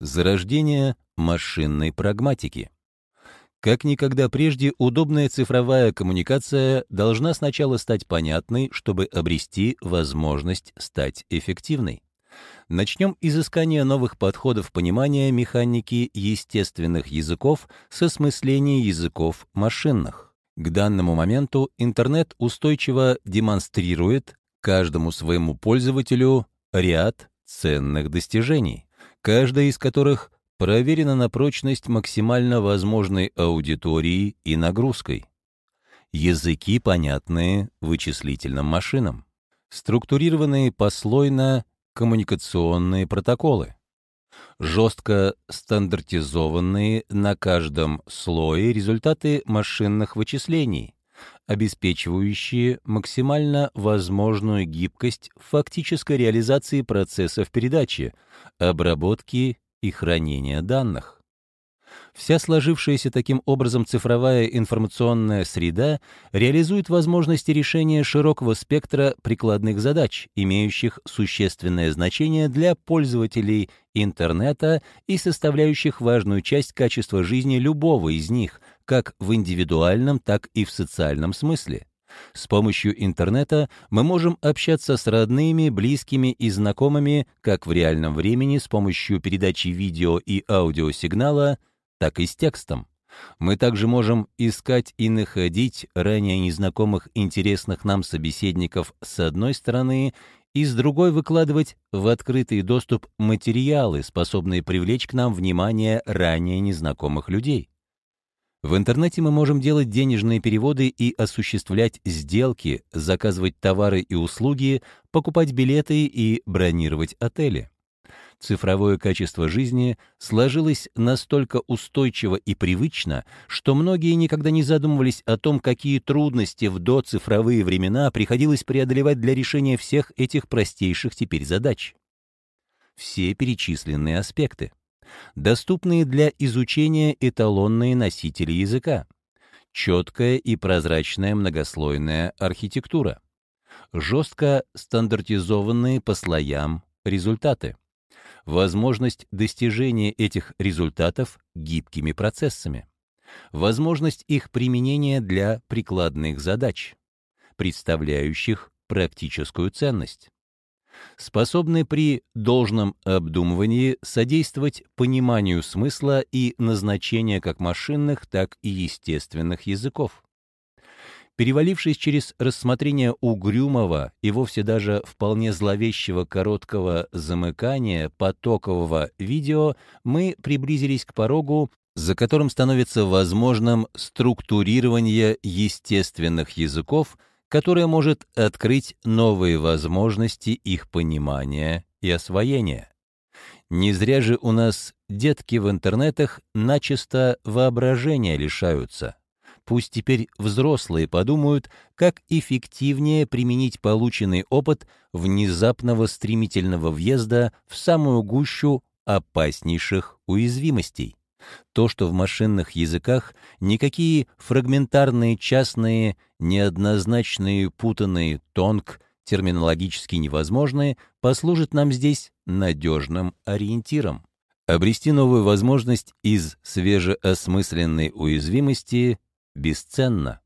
Зарождение машинной прагматики. Как никогда прежде, удобная цифровая коммуникация должна сначала стать понятной, чтобы обрести возможность стать эффективной. Начнем изыскание новых подходов понимания механики естественных языков с осмысления языков машинных. К данному моменту интернет устойчиво демонстрирует каждому своему пользователю ряд ценных достижений каждая из которых проверена на прочность максимально возможной аудитории и нагрузкой. Языки, понятные вычислительным машинам. Структурированные послойно коммуникационные протоколы. Жестко стандартизованные на каждом слое результаты машинных вычислений, обеспечивающие максимально возможную гибкость в фактической реализации процессов передачи, обработки и хранения данных. Вся сложившаяся таким образом цифровая информационная среда реализует возможности решения широкого спектра прикладных задач, имеющих существенное значение для пользователей интернета и составляющих важную часть качества жизни любого из них, как в индивидуальном, так и в социальном смысле. С помощью интернета мы можем общаться с родными, близкими и знакомыми как в реальном времени с помощью передачи видео и аудиосигнала, так и с текстом. Мы также можем искать и находить ранее незнакомых интересных нам собеседников с одной стороны и с другой выкладывать в открытый доступ материалы, способные привлечь к нам внимание ранее незнакомых людей. В интернете мы можем делать денежные переводы и осуществлять сделки, заказывать товары и услуги, покупать билеты и бронировать отели. Цифровое качество жизни сложилось настолько устойчиво и привычно, что многие никогда не задумывались о том, какие трудности в доцифровые времена приходилось преодолевать для решения всех этих простейших теперь задач. Все перечисленные аспекты доступные для изучения эталонные носители языка, четкая и прозрачная многослойная архитектура, жестко стандартизованные по слоям результаты, возможность достижения этих результатов гибкими процессами, возможность их применения для прикладных задач, представляющих практическую ценность, способны при должном обдумывании содействовать пониманию смысла и назначения как машинных, так и естественных языков. Перевалившись через рассмотрение угрюмого и вовсе даже вполне зловещего короткого замыкания потокового видео, мы приблизились к порогу, за которым становится возможным структурирование естественных языков — которое может открыть новые возможности их понимания и освоения. Не зря же у нас детки в интернетах начисто воображения лишаются. Пусть теперь взрослые подумают, как эффективнее применить полученный опыт внезапного стремительного въезда в самую гущу опаснейших уязвимостей. То, что в машинных языках никакие фрагментарные, частные, неоднозначные, путанные, тонк, терминологически невозможные, послужит нам здесь надежным ориентиром. Обрести новую возможность из свежеосмысленной уязвимости бесценно.